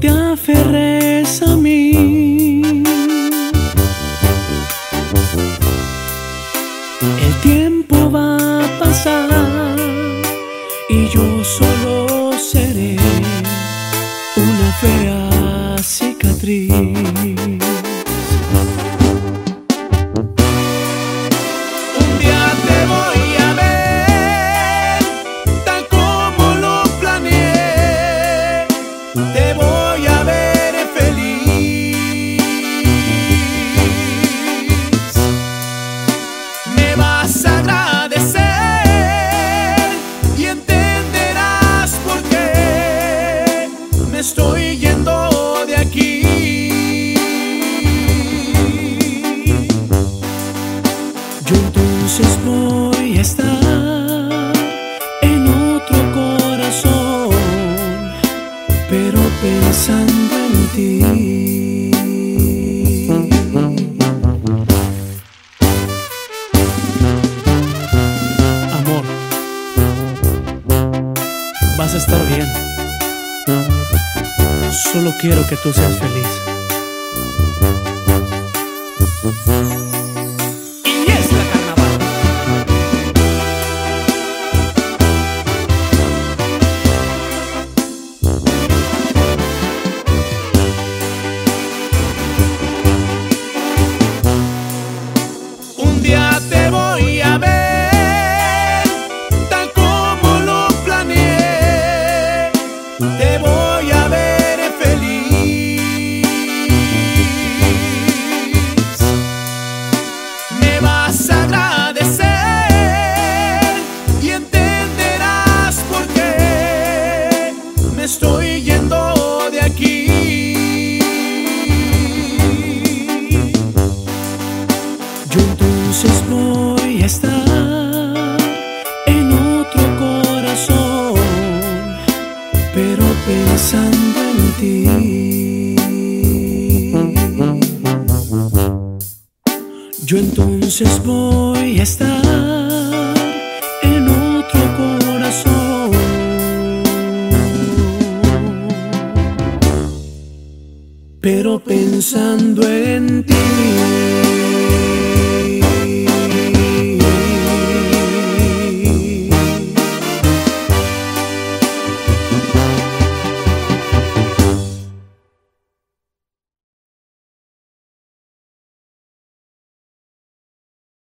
te aferres a mí. El tiempo va a pasar. estoy yendo de aquí. Yo entonces voy a estar en otro corazón, pero pensando en ti. Amor, vas a estar bien. Solo quiero que tú seas feliz. Estoy yendo de aquí. Yo entonces voy a estar en otro corazón, pero pensando en ti. Yo entonces voy a estar pero pensando en ti.